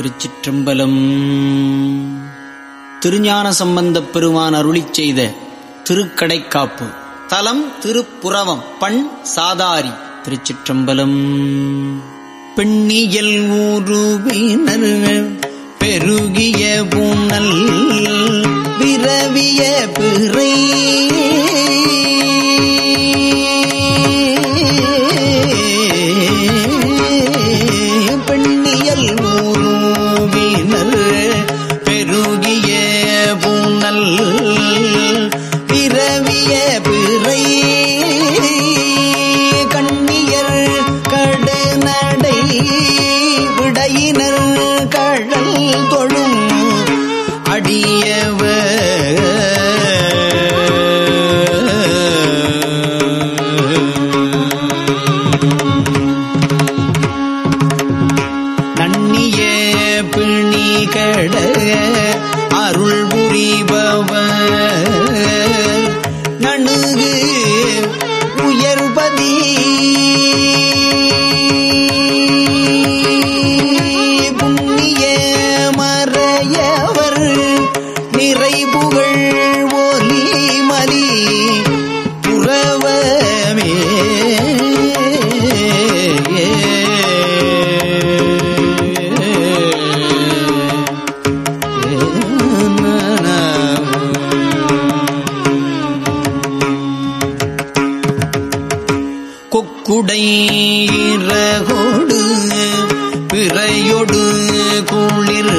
திருச்சிற்றம்பலம். திருஞான சம்பந்தப் பெருமான் அருளிச் செய்த திருக்கடைக்காப்பு. தலம் திருப்புறவம் பண் சாதாரி திருச்சிற்றம்பலம். பெண்ணியல் ஊருவினர் பெருகிய பூனல் விரவிய பிறை கொக்குடைரகோடு பிறையொடு குளிர்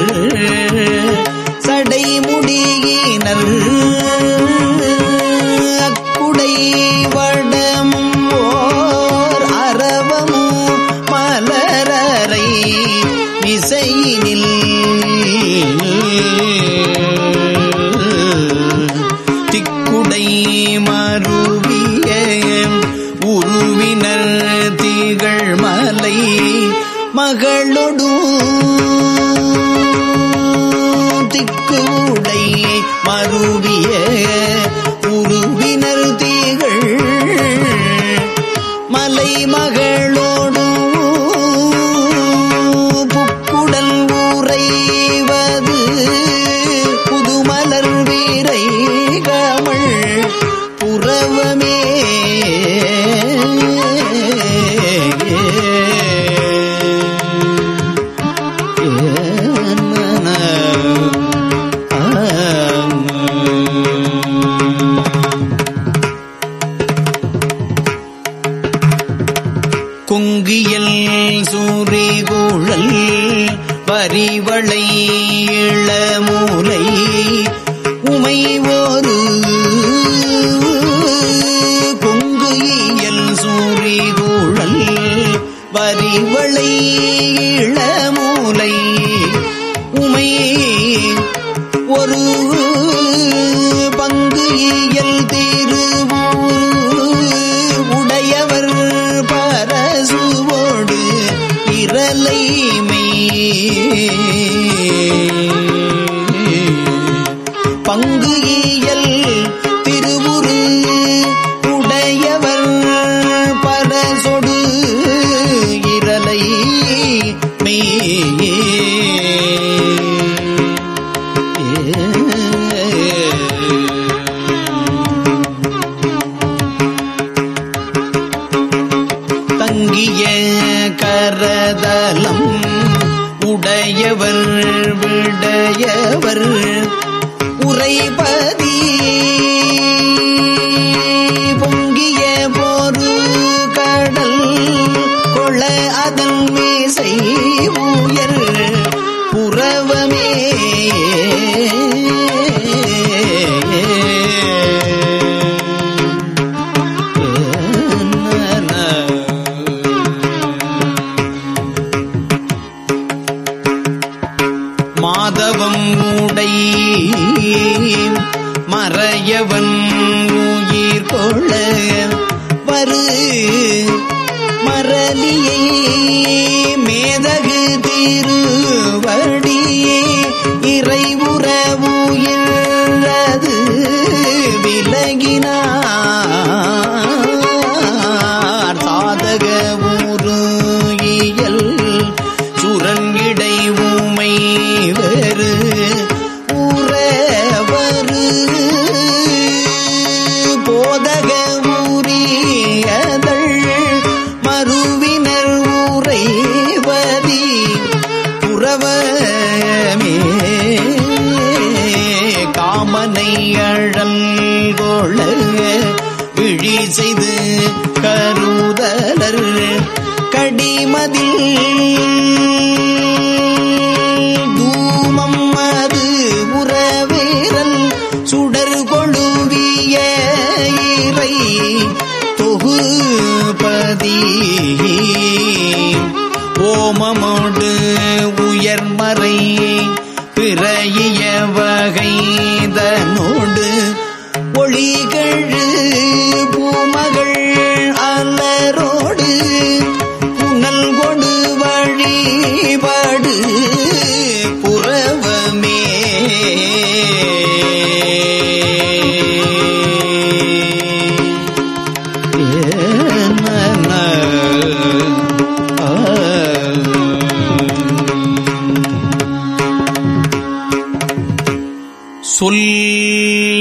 சடைமுடியினர். அக்குடை வடம் ஓர் அரவமும் மலரரை விசையினில் மகளொடு திக்குடை மருவிய உருவினர் எல் சூரி கூழல் வரிவளை இளமூலை. உமை ஒரு பங்கு இயல் திருவூர். உடையவர் பரசுவோடு இரலைமை பங்கு கரதலம். உடையவர் விடையவர் உரைபதி பொங்கிய போரு கடல் கொள அதன் மீசை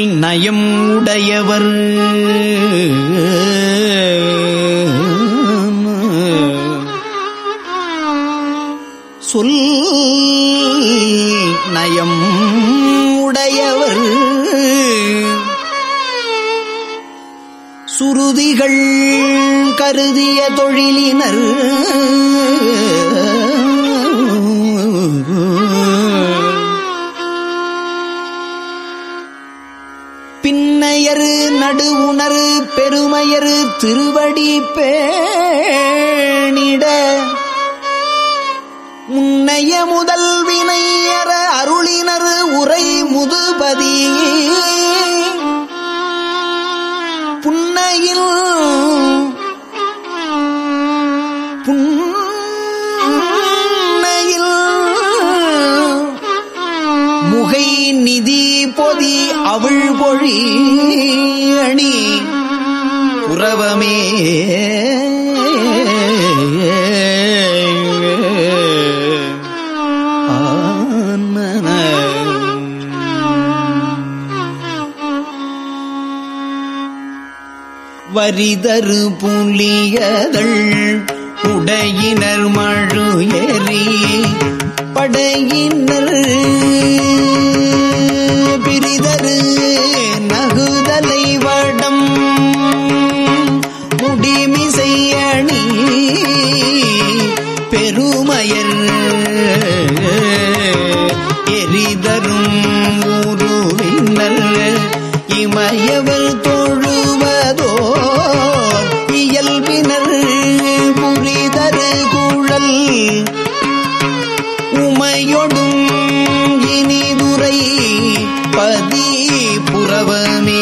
நயம் உடையவர். சொல் நயம் உடையவர். சுருதிகள் கருதிய தொழிலினர். திருவடி பேணிட. முன்னைய முதல் வினையற அருளினர் உரை முதுபதி. புன்னையில் புன்னையில் வரிதரு புலியதள் உடையினர் மழு எறி படையினர் புறவமே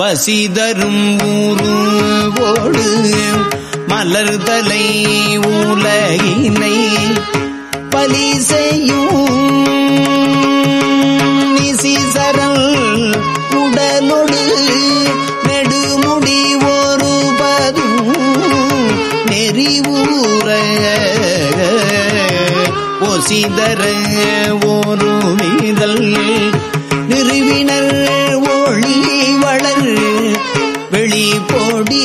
வசிதரும் ஊருவோடு மலர்தலை உலகினை பலி செய்யும் பொடி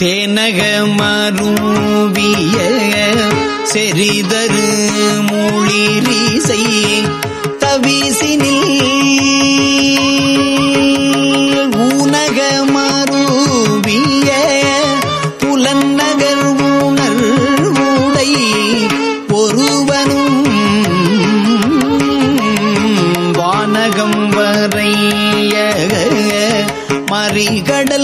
தேனக மருவிய செறிதரு மூளிரிசை தவிசினில் ஊனக மருவிய புலநகர் உணர் உடை ஒருவனும் வானகம் வரைய மறிகடல்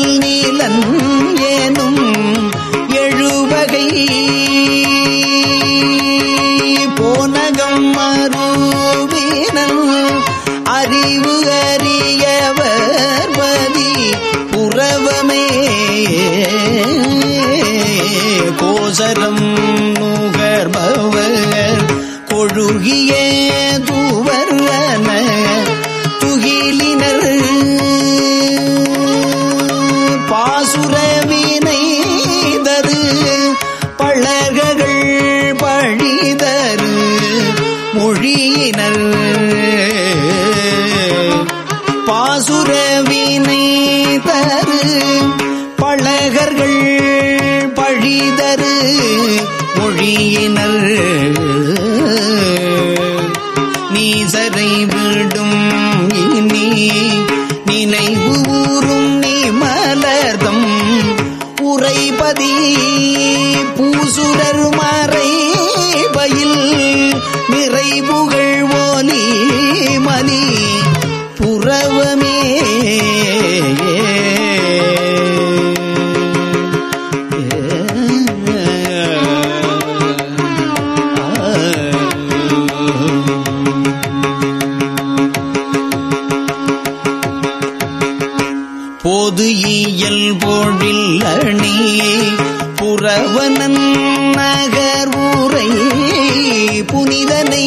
கோசரம் நுகர்பவர் கொழுகிய துவர்வன துகிலினர். பாசுரவினை தரு பழககள் பழிதரு மொழியினர். பாசுரவினை பூசுடர் மறை பயில் நிறைபுகழ் ஓலி மணி புறவமே போது இயல் போழில் அணி புறவனன் நகர் ஊரை புனிதனை